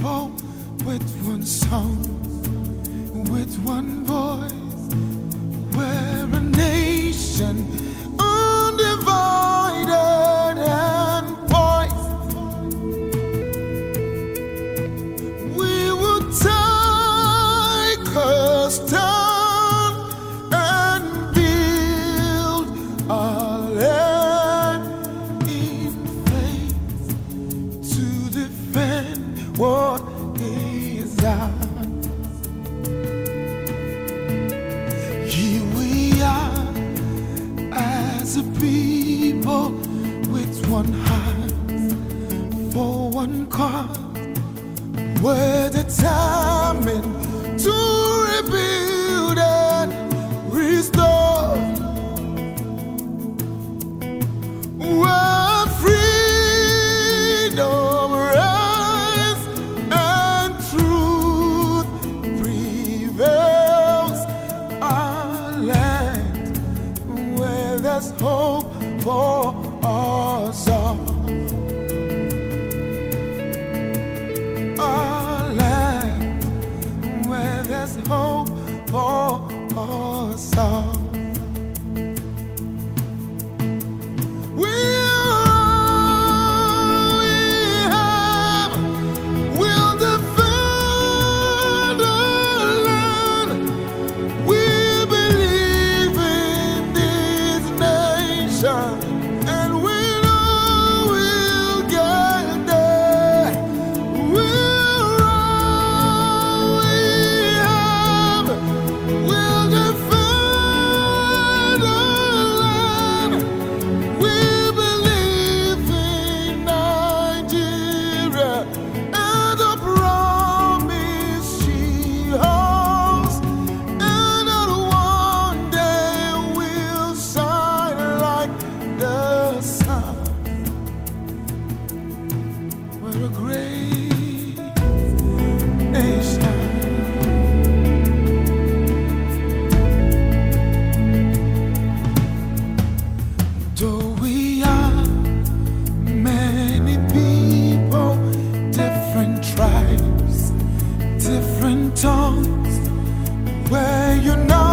people with one song, with one voice. as a people with one heart for one cause. We're determined to. hope for us all. tongues where you know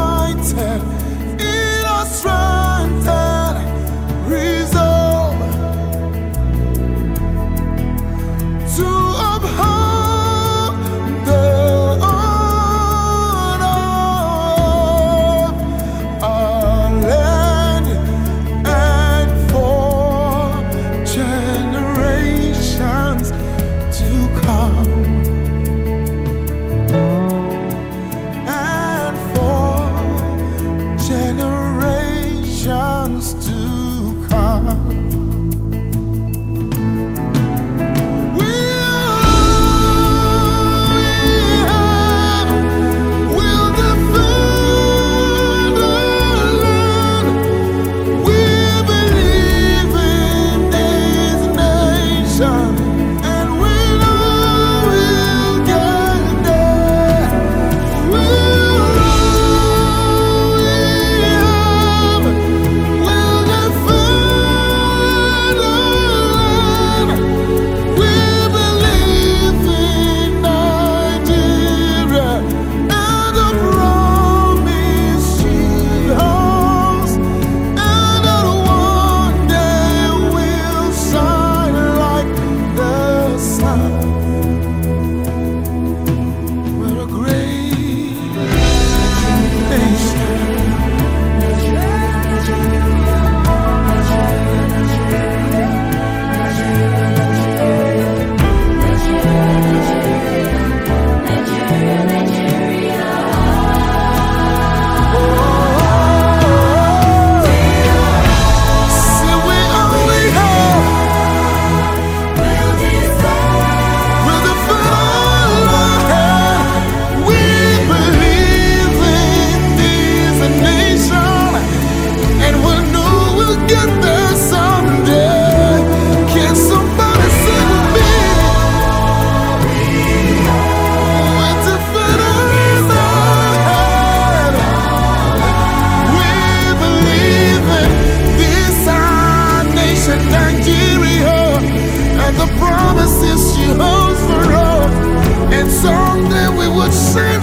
sing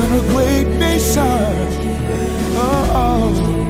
what a great nation. Oh, oh.